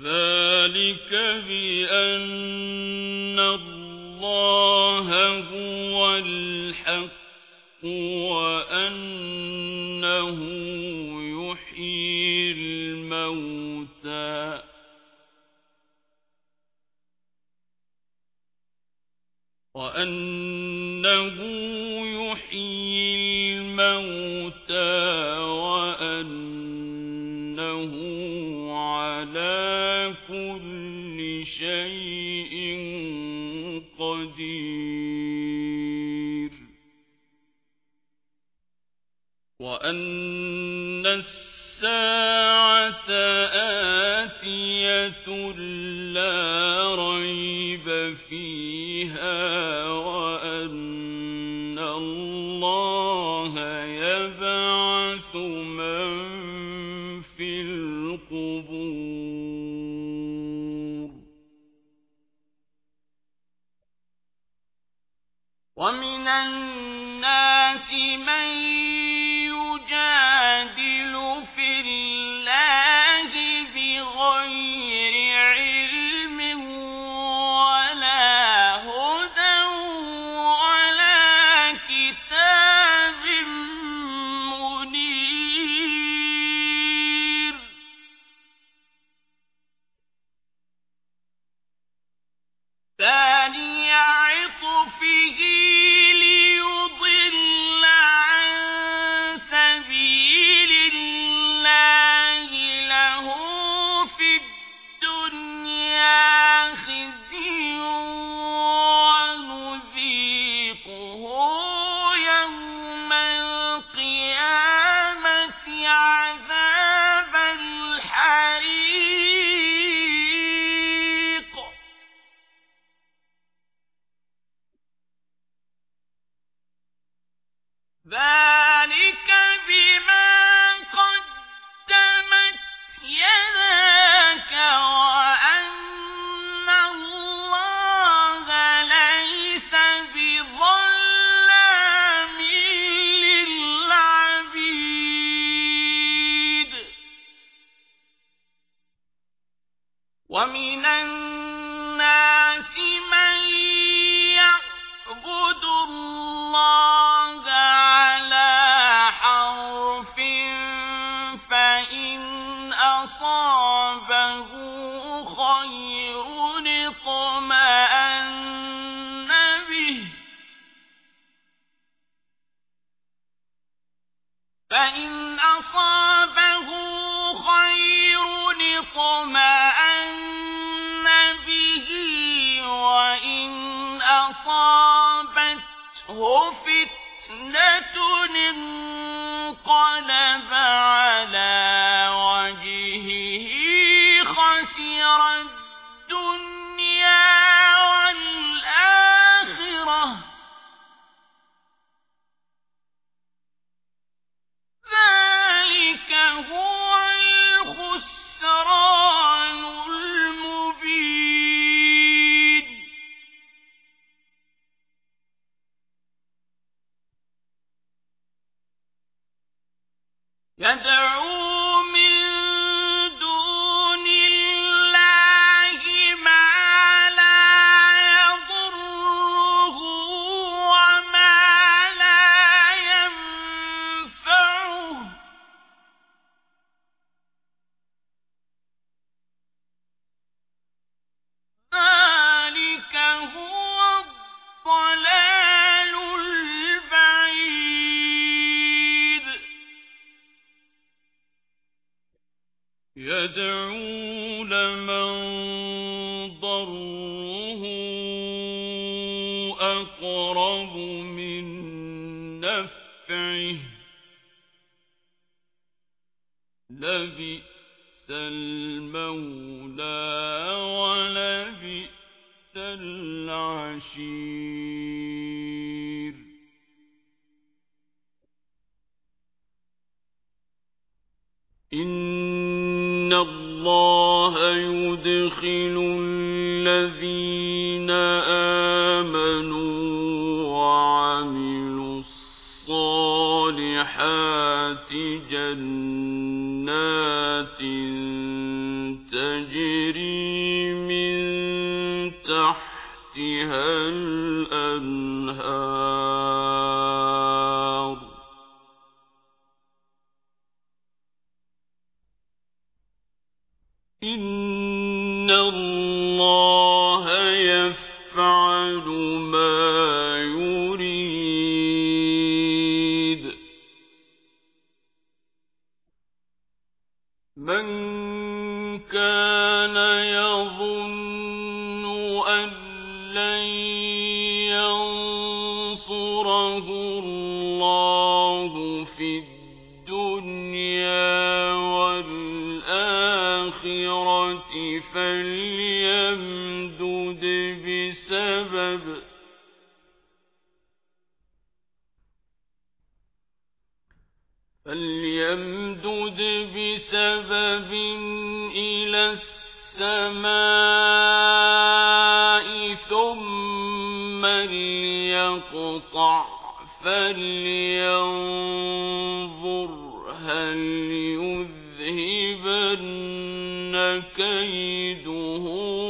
ذلك بأن الله هو الحق وأنه يحيي الموتى. وأنه يحيي الموتى. وأن الساعة آتية لا ريب فيها وأن الله يبعث من في القبور ومن الناس من أصابته يدعو يدعو لمن ضره أقرب من نفعه لبئس المولى ولبئس العشير إِنَّ اللَّهَ يُدْخِلُ الَّذِينَ آمَنُوا وَعَمِلُوا الصَّالِحَاتِ جَنَّاتٍ تَجْرِي مِن تَحْتِهَا الْأَنْهَارُ إن الله يفعل ما يريد. من كان يظن أن لن ينصره فليمدد بسبب فليمدد بسبب إلى السماء ثم ليقطع فلينظر هل يذهبن كيده